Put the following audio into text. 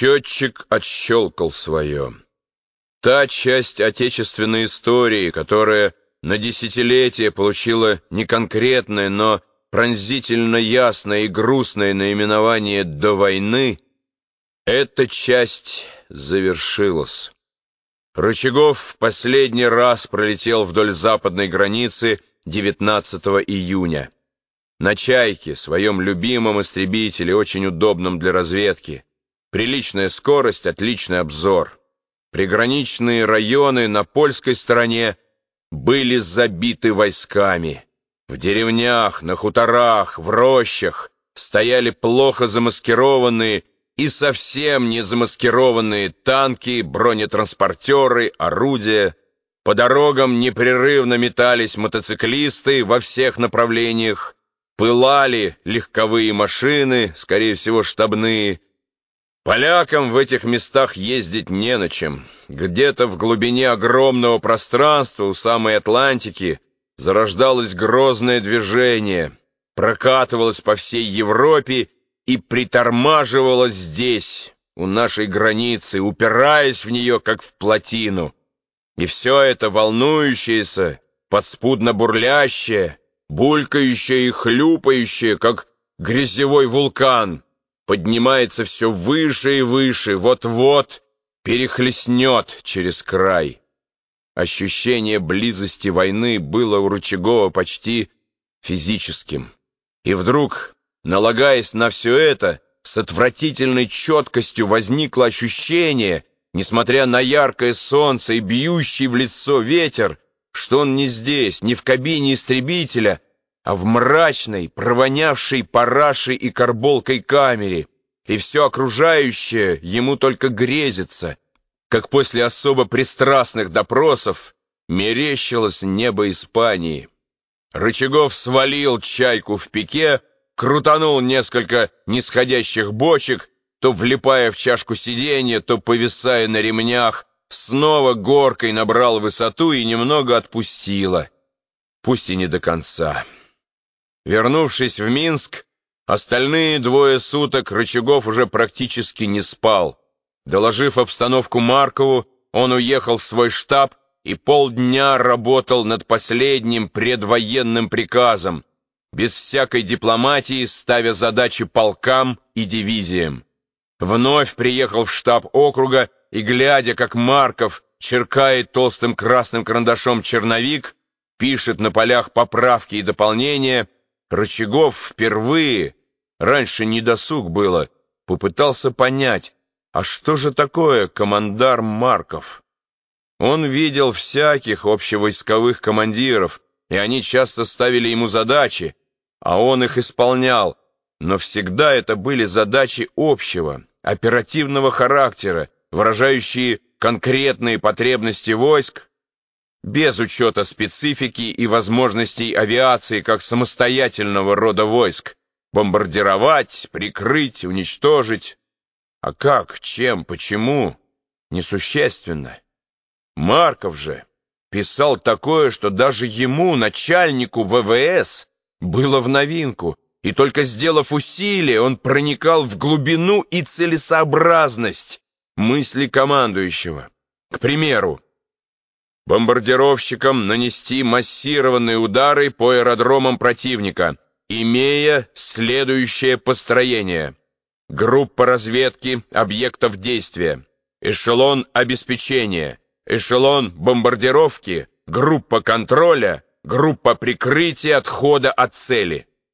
Счетчик отщелкал свое. Та часть отечественной истории, которая на десятилетие получила не конкретное, но пронзительно ясное и грустное наименование «до войны», эта часть завершилась. Рычагов в последний раз пролетел вдоль западной границы 19 июня. На «Чайке», своем любимом истребителе, очень удобном для разведки. Приличная скорость, отличный обзор. Приграничные районы на польской стороне были забиты войсками. В деревнях, на хуторах, в рощах стояли плохо замаскированные и совсем не замаскированные танки, бронетранспортеры, орудия. По дорогам непрерывно метались мотоциклисты во всех направлениях, пылали легковые машины, скорее всего штабные. Полякам в этих местах ездить не на чем. Где-то в глубине огромного пространства у самой Атлантики зарождалось грозное движение, прокатывалось по всей Европе и притормаживала здесь, у нашей границы, упираясь в нее, как в плотину. И все это волнующееся, подспудно бурлящее, булькающее и хлюпающее, как грязевой вулкан, поднимается все выше и выше, вот-вот перехлестнет через край. Ощущение близости войны было у Рычагова почти физическим. И вдруг Налагаясь на все это, с отвратительной четкостью возникло ощущение, несмотря на яркое солнце и бьющий в лицо ветер, что он не здесь, не в кабине истребителя, а в мрачной, провонявшей парашей и карболкой камере, и все окружающее ему только грезится, как после особо пристрастных допросов мерещилось небо Испании. Рычагов свалил чайку в пике, крутанул несколько нисходящих бочек, то влипая в чашку сиденья, то повисая на ремнях, снова горкой набрал высоту и немного отпустила, пусть и не до конца. Вернувшись в Минск, остальные двое суток Рычагов уже практически не спал. Доложив обстановку Маркову, он уехал в свой штаб и полдня работал над последним предвоенным приказом, без всякой дипломатии, ставя задачи полкам и дивизиям. Вновь приехал в штаб округа и, глядя, как Марков черкает толстым красным карандашом черновик, пишет на полях поправки и дополнения, Рычагов впервые, раньше не досуг было, попытался понять, а что же такое командар Марков? Он видел всяких общевойсковых командиров, и они часто ставили ему задачи, а он их исполнял, но всегда это были задачи общего, оперативного характера, выражающие конкретные потребности войск, без учета специфики и возможностей авиации как самостоятельного рода войск, бомбардировать, прикрыть, уничтожить. А как, чем, почему? Несущественно. Марков же писал такое, что даже ему, начальнику ВВС, было в новинку, и только сделав усилие, он проникал в глубину и целесообразность мысли командующего. К примеру, бомбардировщикам нанести массированные удары по аэродромам противника, имея следующее построение. Группа разведки объектов действия, эшелон обеспечения, эшелон бомбардировки, группа контроля, группа прикрытия отхода от цели.